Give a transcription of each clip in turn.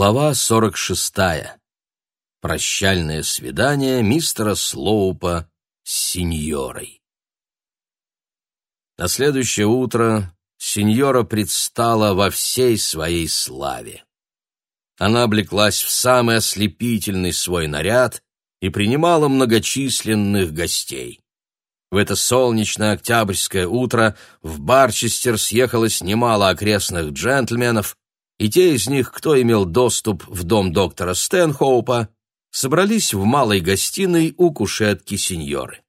Глава 46. Прощальное свидание мистера Слоупа с сеньорой. На следующее утро сеньора предстала во всей своей славе. Она облеклась в самый ослепительный свой наряд и принимала многочисленных гостей. В это солнечное октябрьское утро в Барчестер съехалось немало окрестных джентльменов, и те из них, кто имел доступ в дом доктора Стэнхоупа, собрались в малой гостиной у кушетки сеньоры.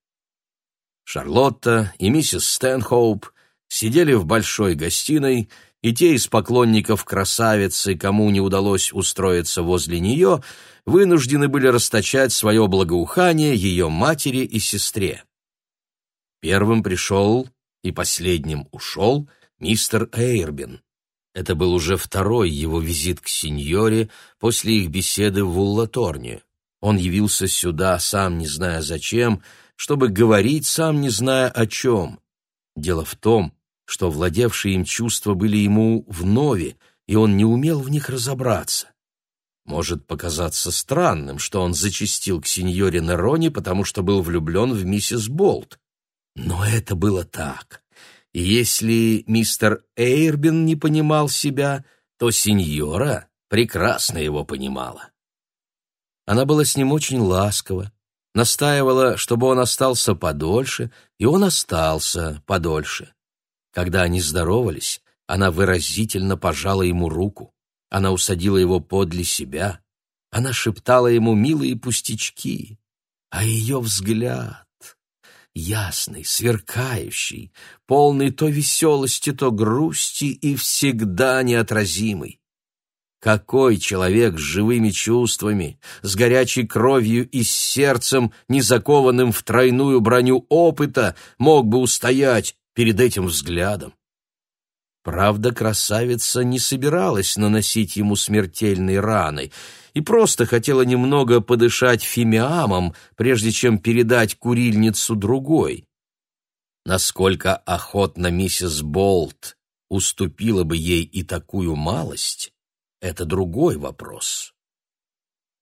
Шарлотта и миссис Стэнхоуп сидели в большой гостиной, и те из поклонников красавицы, кому не удалось устроиться возле нее, вынуждены были расточать свое благоухание ее матери и сестре. Первым пришел и последним ушел мистер Эйрбин. Это был уже второй его визит к сеньоре после их беседы в Уллаторне. Он явился сюда, сам не зная зачем, чтобы говорить, сам не зная о чем. Дело в том, что владевшие им чувства были ему вновь, и он не умел в них разобраться. Может показаться странным, что он зачастил к сеньоре Нероне, потому что был влюблен в миссис Болт. Но это было так. Если мистер Эйрбин не понимал себя, то сеньора прекрасно его понимала. Она была с ним очень ласкова, настаивала, чтобы он остался подольше, и он остался подольше. Когда они здоровались, она выразительно пожала ему руку. Она усадила его подле себя. Она шептала ему милые пустячки. А ее взгляд ясный, сверкающий, полный то веселости, то грусти и всегда неотразимый. Какой человек с живыми чувствами, с горячей кровью и с сердцем, не закованным в тройную броню опыта, мог бы устоять перед этим взглядом? Правда, красавица не собиралась наносить ему смертельной раны и просто хотела немного подышать фимиамом, прежде чем передать курильницу другой. Насколько охотно миссис Болт уступила бы ей и такую малость, это другой вопрос.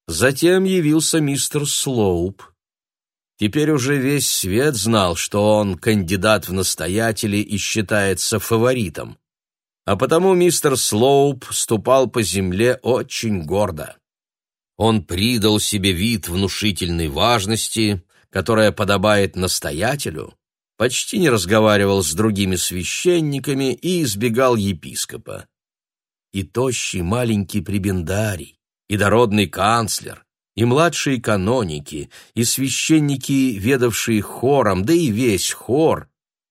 Затем явился мистер Слоуп. Теперь уже весь свет знал, что он кандидат в настоятели и считается фаворитом а потому мистер Слоуп ступал по земле очень гордо. Он придал себе вид внушительной важности, которая подобает настоятелю, почти не разговаривал с другими священниками и избегал епископа. И тощий маленький прибендарий, и дородный канцлер, и младшие каноники, и священники, ведавшие хором, да и весь хор,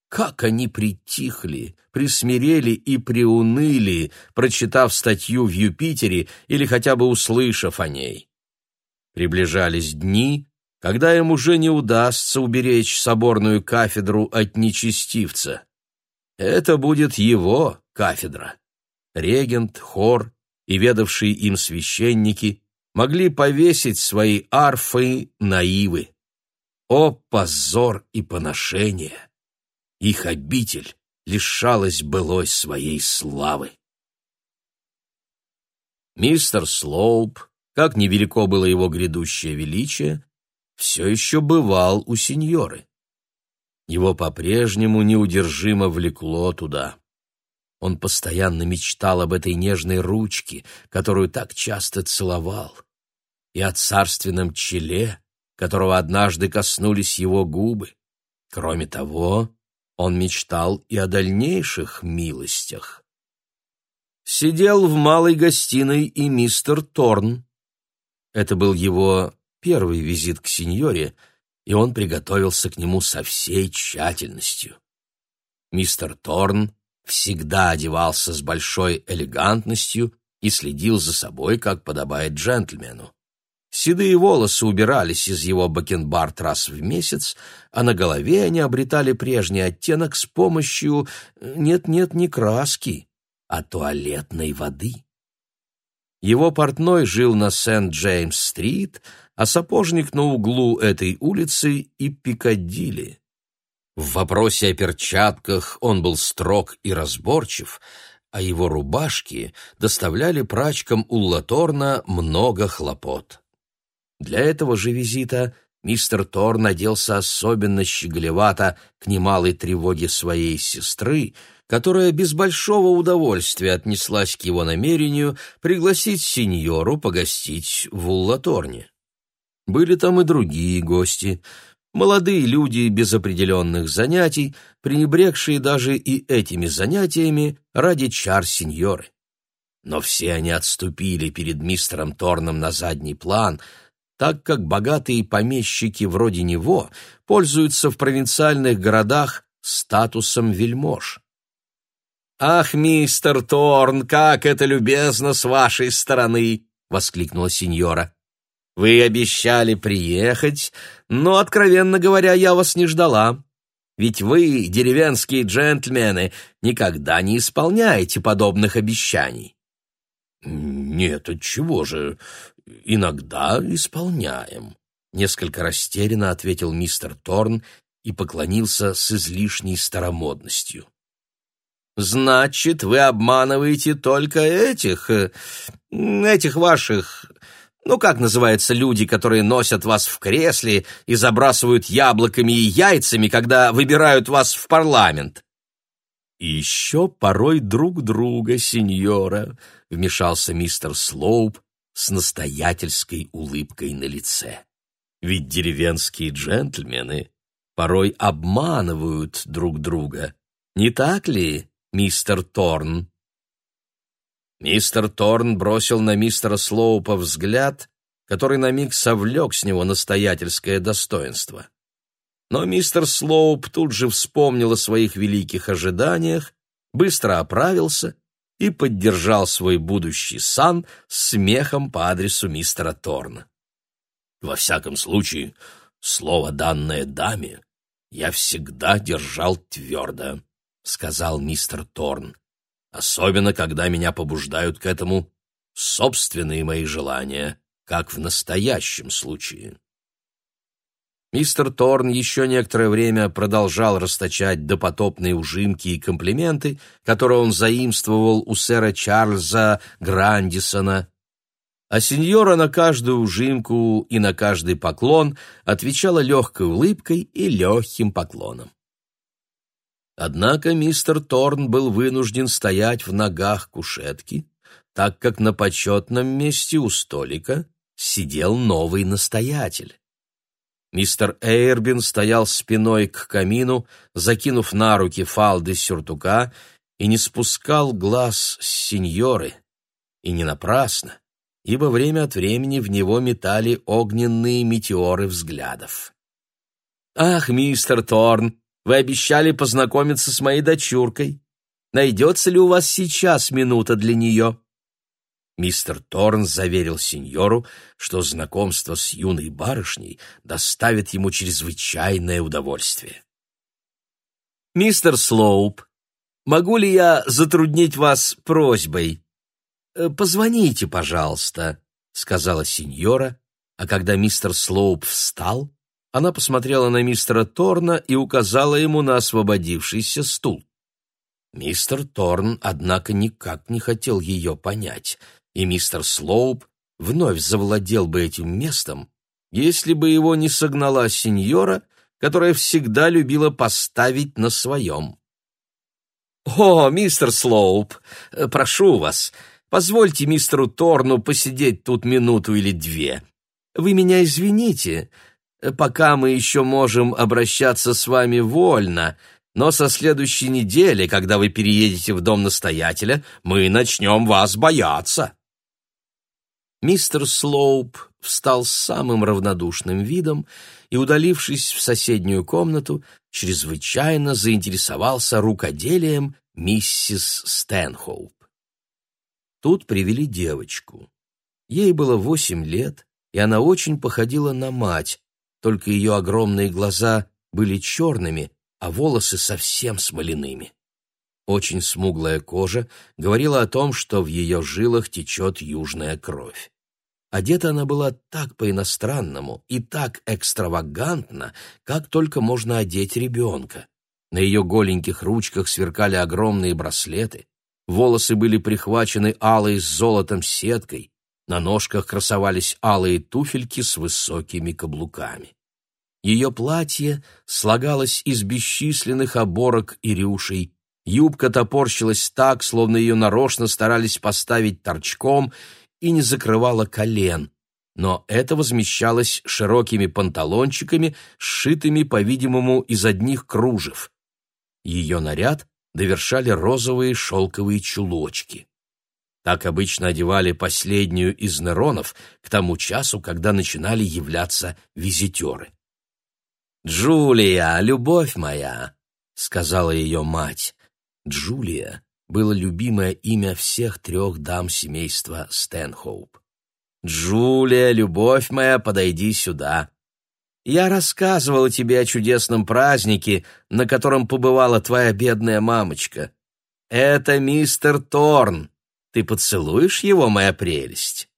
как они притихли, присмирели и приуныли, прочитав статью в Юпитере или хотя бы услышав о ней. Приближались дни, когда им уже не удастся уберечь соборную кафедру от нечестивца. Это будет его кафедра. Регент, хор и ведавшие им священники могли повесить свои арфы на ивы. О, позор и поношение! Их обитель лишалась былой своей славы. Мистер Слоуп, как невелико было его грядущее величие, все еще бывал у сеньоры. Его по-прежнему неудержимо влекло туда. Он постоянно мечтал об этой нежной ручке, которую так часто целовал, и о царственном челе, которого однажды коснулись его губы. Кроме того, он мечтал и о дальнейших милостях. Сидел в малой гостиной и мистер Торн. Это был его первый визит к сеньоре, и он приготовился к нему со всей тщательностью. Мистер Торн всегда одевался с большой элегантностью и следил за собой, как подобает джентльмену. Седые волосы убирались из его бакенбард раз в месяц, а на голове они обретали прежний оттенок с помощью, нет-нет, не краски, а туалетной воды. Его портной жил на Сент-Джеймс-стрит, а сапожник на углу этой улицы и Пикадилли. В вопросе о перчатках он был строг и разборчив, а его рубашки доставляли прачкам Уллаторна много хлопот. Для этого же визита мистер Торн оделся особенно щеголевато к немалой тревоге своей сестры, которая без большого удовольствия отнеслась к его намерению пригласить сеньору погостить в Уллаторне. Были там и другие гости, молодые люди без определенных занятий, пренебрегшие даже и этими занятиями ради чар сеньоры. Но все они отступили перед мистером Торном на задний план, так как богатые помещики вроде него пользуются в провинциальных городах статусом вельмож. «Ах, мистер Торн, как это любезно с вашей стороны!» — воскликнула сеньора. «Вы обещали приехать, но, откровенно говоря, я вас не ждала. Ведь вы, деревенские джентльмены, никогда не исполняете подобных обещаний». «Нет, отчего же? Иногда исполняем», — несколько растерянно ответил мистер Торн и поклонился с излишней старомодностью. Значит, вы обманываете только этих... Э, этих ваших... Ну, как называются люди, которые носят вас в кресле и забрасывают яблоками и яйцами, когда выбирают вас в парламент? И еще порой друг друга, сеньора, — вмешался мистер Слоуп с настоятельской улыбкой на лице. Ведь деревенские джентльмены порой обманывают друг друга, не так ли, мистер Торн. Мистер Торн бросил на мистера Слоупа взгляд, который на миг совлек с него настоятельское достоинство. Но мистер Слоуп тут же вспомнил о своих великих ожиданиях, быстро оправился и поддержал свой будущий сан смехом по адресу мистера Торна. Во всяком случае, слово, данное даме, я всегда держал твердо сказал мистер Торн. Особенно, когда меня побуждают к этому собственные мои желания, как в настоящем случае. Мистер Торн еще некоторое время продолжал расточать допотопные ужимки и комплименты, которые он заимствовал у сэра Чарльза Грандисона, а сеньора на каждую ужимку и на каждый поклон отвечала легкой улыбкой и легким поклоном. Однако мистер Торн был вынужден стоять в ногах кушетки, так как на почетном месте у столика сидел новый настоятель. Мистер Эйрбин стоял спиной к камину, закинув на руки фалды сюртука, и не спускал глаз с сеньоры. И не напрасно, ибо время от времени в него метали огненные метеоры взглядов. «Ах, мистер Торн!» Вы обещали познакомиться с моей дочуркой. Найдется ли у вас сейчас минута для нее?» Мистер Торн заверил сеньору, что знакомство с юной барышней доставит ему чрезвычайное удовольствие. «Мистер Слоуп, могу ли я затруднить вас просьбой? Э, позвоните, пожалуйста», — сказала сеньора, а когда мистер Слоуп встал, она посмотрела на мистера Торна и указала ему на освободившийся стул. Мистер Торн, однако, никак не хотел ее понять, и мистер Слоуп вновь завладел бы этим местом, если бы его не согнала сеньора, которая всегда любила поставить на своем. «О, мистер Слоуп, прошу вас, позвольте мистеру Торну посидеть тут минуту или две. Вы меня извините, пока мы еще можем обращаться с вами вольно, но со следующей недели, когда вы переедете в дом настоятеля, мы начнем вас бояться». Мистер Слоуп встал с самым равнодушным видом и, удалившись в соседнюю комнату, чрезвычайно заинтересовался рукоделием миссис Стэнхоуп. Тут привели девочку. Ей было восемь лет, и она очень походила на мать, только ее огромные глаза были черными, а волосы совсем смоляными. Очень смуглая кожа говорила о том, что в ее жилах течет южная кровь. Одета она была так по-иностранному и так экстравагантно, как только можно одеть ребенка. На ее голеньких ручках сверкали огромные браслеты, волосы были прихвачены алой с золотом сеткой, на ножках красовались алые туфельки с высокими каблуками. Ее платье слагалось из бесчисленных оборок и рюшей, юбка топорщилась так, словно ее нарочно старались поставить торчком и не закрывала колен, но это возмещалось широкими панталончиками, сшитыми, по-видимому, из одних кружев. Ее наряд довершали розовые шелковые чулочки. Так обычно одевали последнюю из нейронов к тому часу, когда начинали являться визитеры. «Джулия, любовь моя!» — сказала ее мать. Джулия было любимое имя всех трех дам семейства Стэнхоуп. «Джулия, любовь моя, подойди сюда. Я рассказывала тебе о чудесном празднике, на котором побывала твоя бедная мамочка. Это мистер Торн. Ты поцелуешь его, моя прелесть?»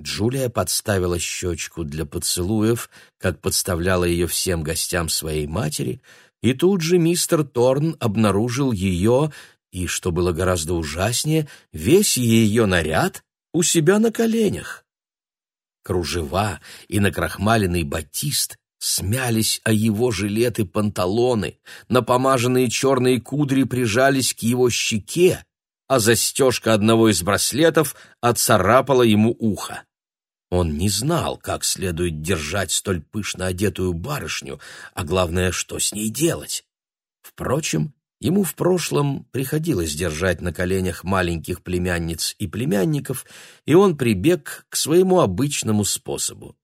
Джулия подставила щечку для поцелуев, как подставляла ее всем гостям своей матери, и тут же мистер Торн обнаружил ее, и, что было гораздо ужаснее, весь ее наряд у себя на коленях. Кружева и накрахмаленный батист смялись о его жилет и панталоны, напомаженные черные кудри прижались к его щеке, а застежка одного из браслетов отцарапала ему ухо. Он не знал, как следует держать столь пышно одетую барышню, а главное, что с ней делать. Впрочем, ему в прошлом приходилось держать на коленях маленьких племянниц и племянников, и он прибег к своему обычному способу.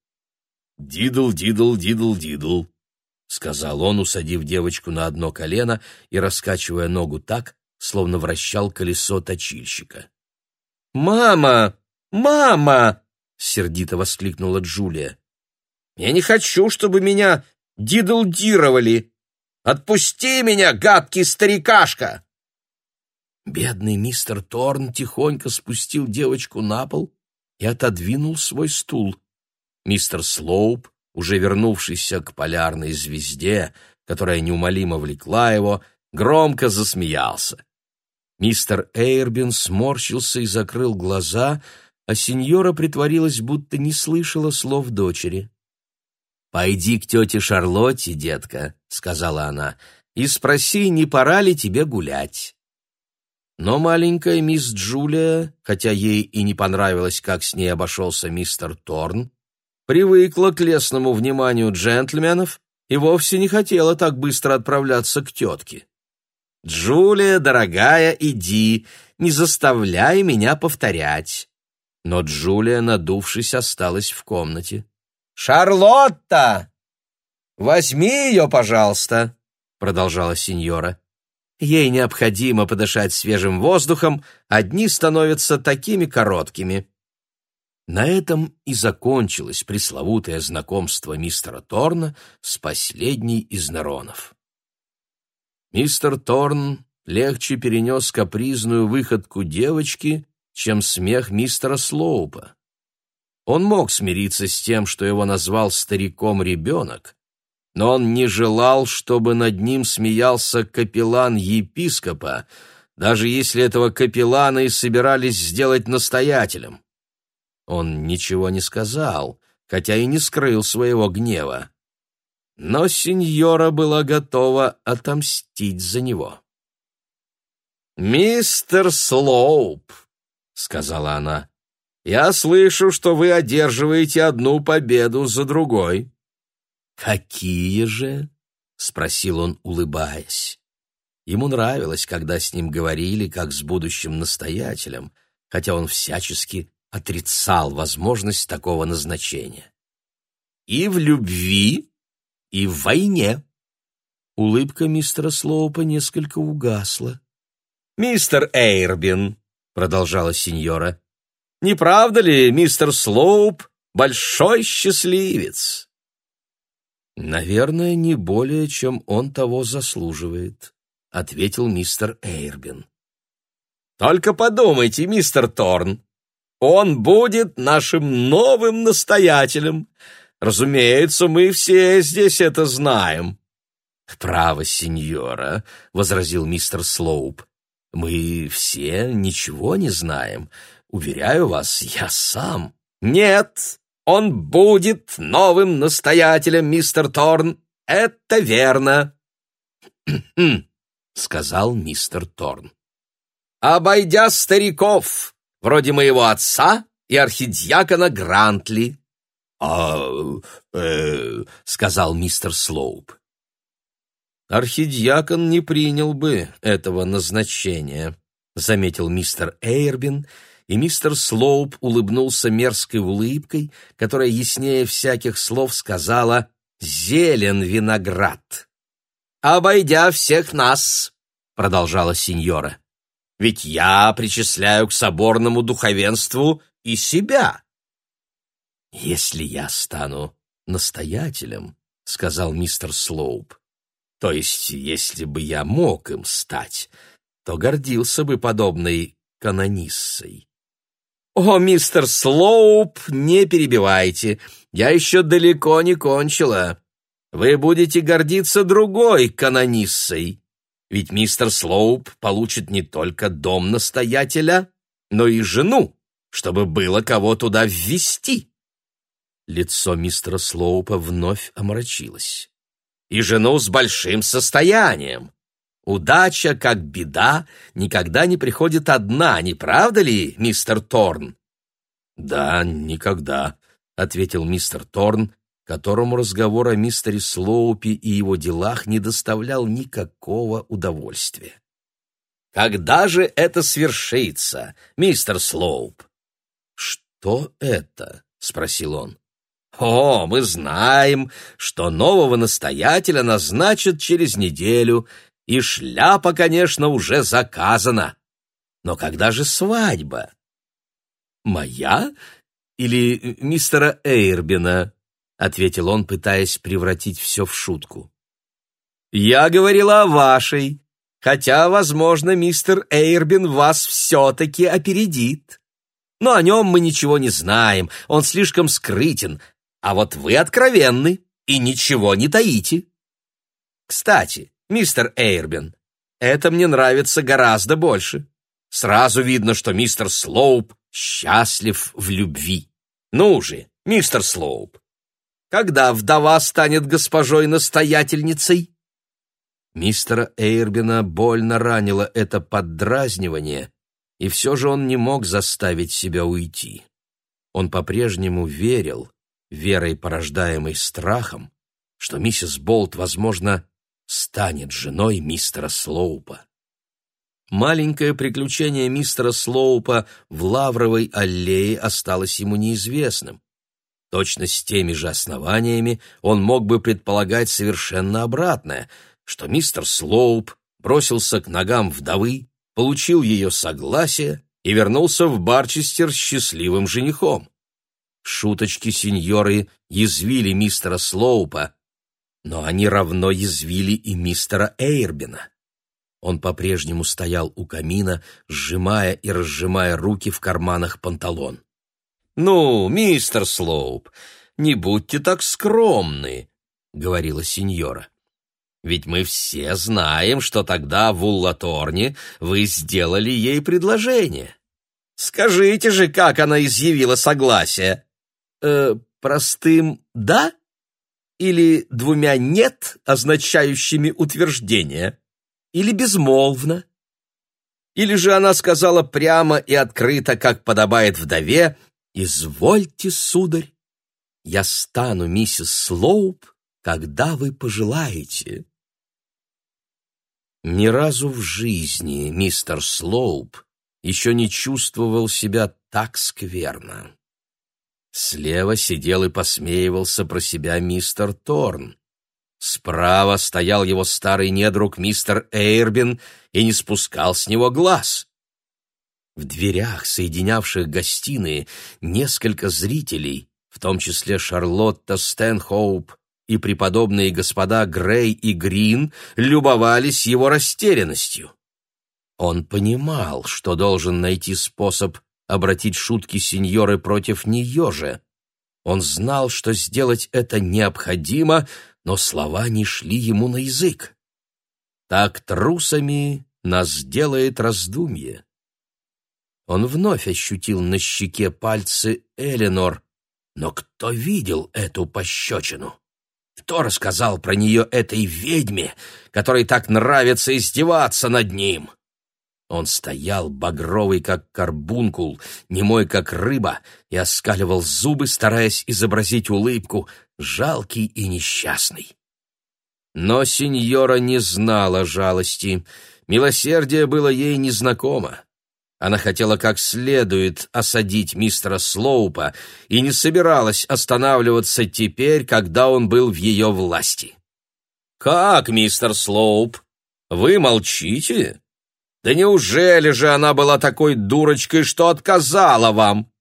«Дидл, дидл, дидл, дидл», — сказал он, усадив девочку на одно колено и раскачивая ногу так, словно вращал колесо точильщика. «Мама! Мама!» — сердито воскликнула Джулия. «Я не хочу, чтобы меня дидалдировали! Отпусти меня, гадкий старикашка!» Бедный мистер Торн тихонько спустил девочку на пол и отодвинул свой стул. Мистер Слоуп, уже вернувшийся к полярной звезде, которая неумолимо влекла его, громко засмеялся. Мистер Эйрбин сморщился и закрыл глаза, а сеньора притворилась, будто не слышала слов дочери. «Пойди к тете Шарлотте, детка», — сказала она, — «и спроси, не пора ли тебе гулять». Но маленькая мисс Джулия, хотя ей и не понравилось, как с ней обошелся мистер Торн, привыкла к лесному вниманию джентльменов и вовсе не хотела так быстро отправляться к тетке. «Джулия, дорогая, иди, не заставляй меня повторять». Но Джулия, надувшись, осталась в комнате. «Шарлотта! Возьми ее, пожалуйста!» — продолжала сеньора. «Ей необходимо подышать свежим воздухом, одни становятся такими короткими». На этом и закончилось пресловутое знакомство мистера Торна с последней из Неронов. Мистер Торн легче перенес капризную выходку девочки, чем смех мистера Слоупа. Он мог смириться с тем, что его назвал стариком ребенок, но он не желал, чтобы над ним смеялся капеллан епископа, даже если этого капеллана и собирались сделать настоятелем. Он ничего не сказал, хотя и не скрыл своего гнева но сеньора была готова отомстить за него. «Мистер Слоуп», — сказала она, — «я слышу, что вы одерживаете одну победу за другой». «Какие же?» — спросил он, улыбаясь. Ему нравилось, когда с ним говорили, как с будущим настоятелем, хотя он всячески отрицал возможность такого назначения. «И в любви и в войне. Улыбка мистера Слоупа несколько угасла. «Мистер Эйрбин», — продолжала сеньора, — «не правда ли, мистер Слоуп большой счастливец?» «Наверное, не более, чем он того заслуживает», — ответил мистер Эйрбин. «Только подумайте, мистер Торн, он будет нашим новым настоятелем. Разумеется, мы все здесь это знаем. Право, сеньора, возразил мистер Слоуп. Мы все ничего не знаем. Уверяю вас, я сам. Нет, он будет новым настоятелем, мистер Торн. Это верно. сказал мистер Торн. Обойдя стариков, вроде моего отца и архидиакона Грантли. А, э, сказал мистер Слоуп. Архидиакон не принял бы этого назначения, заметил мистер Эйрбин, и мистер Слоуп улыбнулся мерзкой улыбкой, которая яснее всяких слов сказала «Зелен виноград». «Обойдя всех нас», — продолжала сеньора, — «ведь я причисляю к соборному духовенству и себя». «Если я стану настоятелем», — сказал мистер Слоуп, — «то есть если бы я мог им стать, то гордился бы подобной канониссой». «О, мистер Слоуп, не перебивайте, я еще далеко не кончила. Вы будете гордиться другой канониссой, ведь мистер Слоуп получит не только дом настоятеля, но и жену, чтобы было кого туда ввести». Лицо мистера Слоупа вновь омрачилось. «И жену с большим состоянием. Удача, как беда, никогда не приходит одна, не правда ли, мистер Торн?» «Да, никогда», — ответил мистер Торн, которому разговор о мистере Слоупе и его делах не доставлял никакого удовольствия. «Когда же это свершится, мистер Слоуп?» «Что это?» — спросил он. «О, мы знаем, что нового настоятеля назначат через неделю, и шляпа, конечно, уже заказана. Но когда же свадьба? Моя или мистера Эйрбина? ответил он, пытаясь превратить все в шутку. Я говорила о вашей, хотя, возможно, мистер Эйрбин вас все-таки опередит. Но о нем мы ничего не знаем, он слишком скрытен, а вот вы откровенны и ничего не таите. Кстати, мистер Эйрбин. Это мне нравится гораздо больше. Сразу видно, что мистер Слоуп счастлив в любви. Ну же, мистер Слоуп, когда вдова станет госпожой-настоятельницей?» Мистера Эйрбина больно ранило это поддразнивание, и все же он не мог заставить себя уйти. Он по-прежнему верил, верой порождаемой страхом, что миссис Болт, возможно, станет женой мистера Слоупа. Маленькое приключение мистера Слоупа в Лавровой аллее осталось ему неизвестным. Точно с теми же основаниями он мог бы предполагать совершенно обратное, что мистер Слоуп бросился к ногам вдовы, получил ее согласие и вернулся в Барчестер счастливым женихом. Шуточки сеньоры язвили мистера Слоупа, но они равно язвили и мистера Эйрбина. Он по-прежнему стоял у камина, сжимая и разжимая руки в карманах панталон. «Ну, мистер Слоуп, не будьте так скромны», — говорила сеньора. «Ведь мы все знаем, что тогда в Уллаторне вы сделали ей предложение. Скажите же, как она изъявила согласие?» «Э, простым «да» или двумя «нет», означающими утверждение?» или безмолвно? Или же она сказала прямо и открыто, как подобает вдове, «Извольте, сударь, я стану миссис Слоуп, когда вы пожелаете». Ни разу в жизни мистер Слоуп еще не чувствовал себя так скверно. Слева сидел и посмеивался про себя мистер Торн. Справа стоял его старый недруг мистер Эйрбин и не спускал с него глаз. В дверях, соединявших гостиные, несколько зрителей, в том числе Шарлотта Стэнхоуп и преподобные господа Грей и Грин, любовались его растерянностью. Он понимал, что должен найти способ обратить шутки сеньоры против нее же. Он знал, что сделать это необходимо, но слова не шли ему на язык. Так трусами нас делает раздумье. Он вновь ощутил на щеке пальцы Эленор, но кто видел эту пощечину? Кто рассказал про нее этой ведьме, которой так нравится издеваться над ним? Он стоял, багровый, как карбункул, немой, как рыба, и оскаливал зубы, стараясь изобразить улыбку, жалкий и несчастный. Но сеньора не знала жалости, милосердие было ей незнакомо. Она хотела как следует осадить мистера Слоупа и не собиралась останавливаться теперь, когда он был в ее власти. «Как, мистер Слоуп? Вы молчите? Да неужели же она была такой дурочкой, что отказала вам?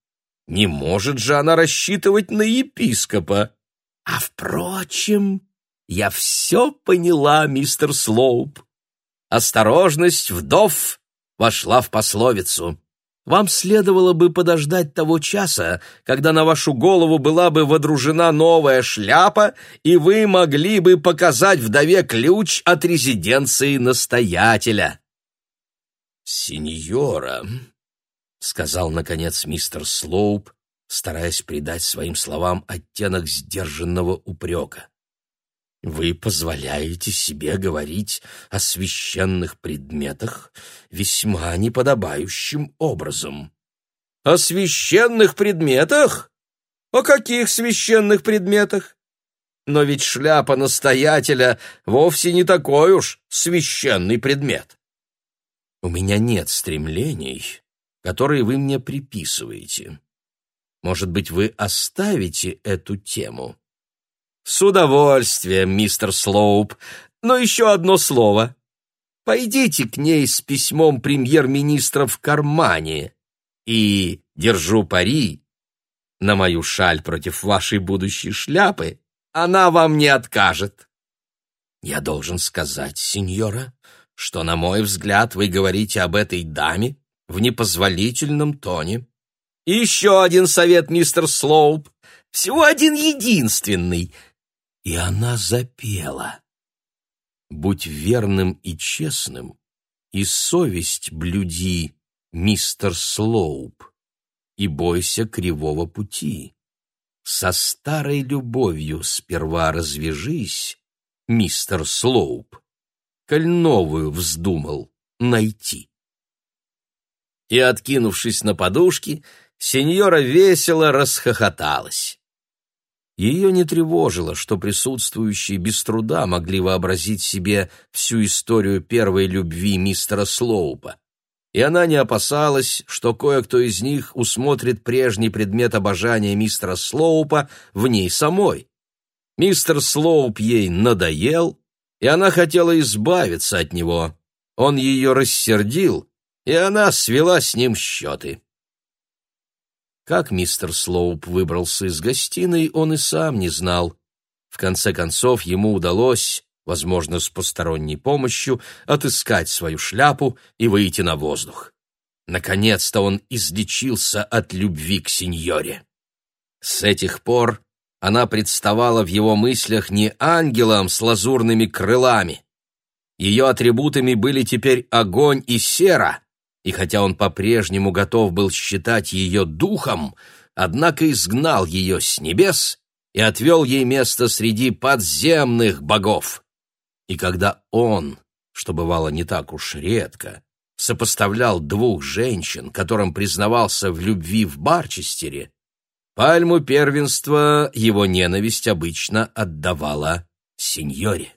Не может же она рассчитывать на епископа? А, впрочем, я все поняла, мистер Слоуп. Осторожность вдов вошла в пословицу. Вам следовало бы подождать того часа, когда на вашу голову была бы водружена новая шляпа, и вы могли бы показать вдове ключ от резиденции настоятеля. «Сеньора», — сказал, наконец, мистер Слоуп, стараясь придать своим словам оттенок сдержанного упрека. Вы позволяете себе говорить о священных предметах весьма неподобающим образом. О священных предметах? О каких священных предметах? Но ведь шляпа настоятеля вовсе не такой уж священный предмет. У меня нет стремлений, которые вы мне приписываете. Может быть, вы оставите эту тему? «С удовольствием, мистер Слоуп. Но еще одно слово. Пойдите к ней с письмом премьер-министра в кармане и, держу пари, на мою шаль против вашей будущей шляпы она вам не откажет». «Я должен сказать, сеньора, что, на мой взгляд, вы говорите об этой даме в непозволительном тоне». «Еще один совет, мистер Слоуп, всего один единственный и она запела. «Будь верным и честным, и совесть блюди, мистер Слоуп, и бойся кривого пути. Со старой любовью сперва развяжись, мистер Слоуп, коль новую вздумал найти». И, откинувшись на подушки, сеньора весело расхохоталась. Ее не тревожило, что присутствующие без труда могли вообразить себе всю историю первой любви мистера Слоупа. И она не опасалась, что кое-кто из них усмотрит прежний предмет обожания мистера Слоупа в ней самой. Мистер Слоуп ей надоел, и она хотела избавиться от него. Он ее рассердил, и она свела с ним счеты. Как мистер Слоуп выбрался из гостиной, он и сам не знал. В конце концов, ему удалось, возможно, с посторонней помощью, отыскать свою шляпу и выйти на воздух. Наконец-то он излечился от любви к сеньоре. С этих пор она представала в его мыслях не ангелом с лазурными крылами. Ее атрибутами были теперь огонь и сера, и хотя он по-прежнему готов был считать ее духом, однако изгнал ее с небес и отвел ей место среди подземных богов. И когда он, что бывало не так уж редко, сопоставлял двух женщин, которым признавался в любви в Барчестере, пальму первенства его ненависть обычно отдавала сеньоре.